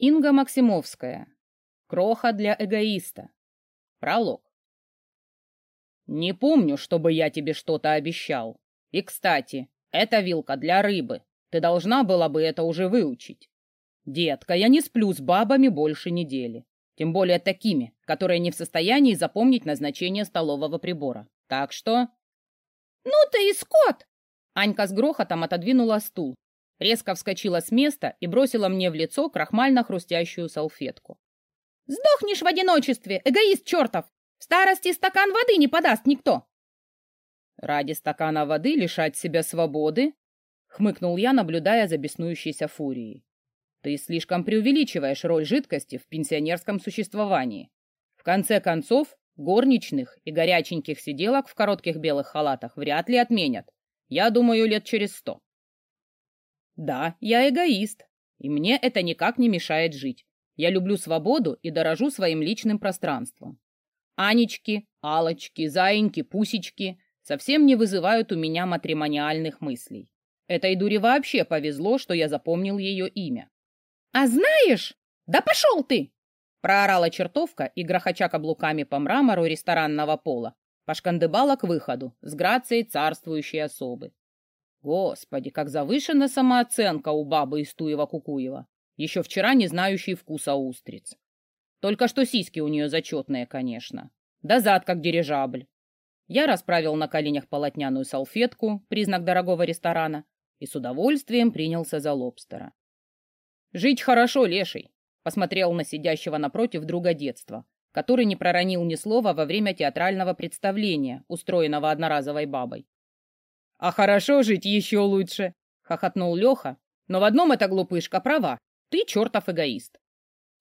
Инга Максимовская. Кроха для эгоиста. Пролог. Не помню, чтобы я тебе что-то обещал. И, кстати, это вилка для рыбы. Ты должна была бы это уже выучить. Детка, я не сплю с бабами больше недели. Тем более такими, которые не в состоянии запомнить назначение столового прибора. Так что... Ну ты и скот! Анька с грохотом отодвинула стул, резко вскочила с места и бросила мне в лицо крахмально-хрустящую салфетку. «Сдохнешь в одиночестве, эгоист чертов! В старости стакан воды не подаст никто!» «Ради стакана воды лишать себя свободы?» — хмыкнул я, наблюдая за беснующейся фурией. «Ты слишком преувеличиваешь роль жидкости в пенсионерском существовании. В конце концов, горничных и горяченьких сиделок в коротких белых халатах вряд ли отменят. Я думаю, лет через сто. Да, я эгоист, и мне это никак не мешает жить. Я люблю свободу и дорожу своим личным пространством. Анечки, Алочки, Заиньки, Пусечки совсем не вызывают у меня матримониальных мыслей. Этой дуре вообще повезло, что я запомнил ее имя. «А знаешь? Да пошел ты!» Проорала чертовка и, грохоча каблуками по мрамору ресторанного пола, пошкандыбала к выходу с грацией царствующей особы. Господи, как завышена самооценка у бабы из Туева-Кукуева, еще вчера не знающей вкуса устриц. Только что сиськи у нее зачетные, конечно. Да зад, как дирижабль. Я расправил на коленях полотняную салфетку, признак дорогого ресторана, и с удовольствием принялся за лобстера. «Жить хорошо, леший», — посмотрел на сидящего напротив друга детства, который не проронил ни слова во время театрального представления, устроенного одноразовой бабой. «А хорошо жить еще лучше!» — хохотнул Леха. «Но в одном эта глупышка права. Ты чертов эгоист!»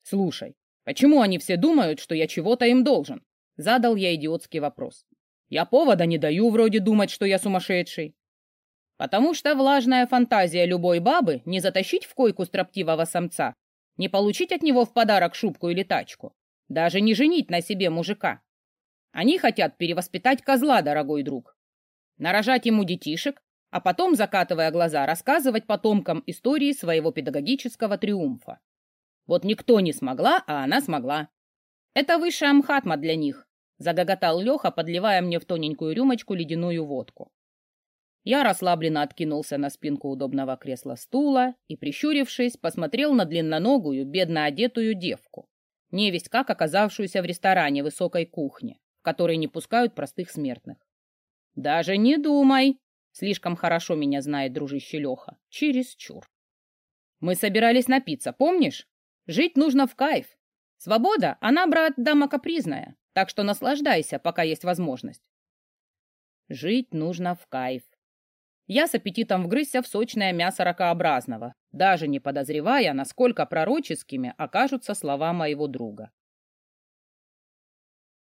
«Слушай, почему они все думают, что я чего-то им должен?» — задал я идиотский вопрос. «Я повода не даю вроде думать, что я сумасшедший». «Потому что влажная фантазия любой бабы не затащить в койку строптивого самца, не получить от него в подарок шубку или тачку, даже не женить на себе мужика. Они хотят перевоспитать козла, дорогой друг нарожать ему детишек, а потом, закатывая глаза, рассказывать потомкам истории своего педагогического триумфа. Вот никто не смогла, а она смогла. Это высшая амхатма для них, загоготал Леха, подливая мне в тоненькую рюмочку ледяную водку. Я расслабленно откинулся на спинку удобного кресла-стула и, прищурившись, посмотрел на длинноногую, бедно одетую девку, невесть как оказавшуюся в ресторане высокой кухни, в которой не пускают простых смертных. Даже не думай. Слишком хорошо меня знает дружище Леха. Чересчур. Мы собирались напиться, помнишь? Жить нужно в кайф. Свобода, она, брат, дама капризная, так что наслаждайся, пока есть возможность. Жить нужно в кайф. Я с аппетитом вгрызся в сочное мясо ракообразного, даже не подозревая, насколько пророческими окажутся слова моего друга.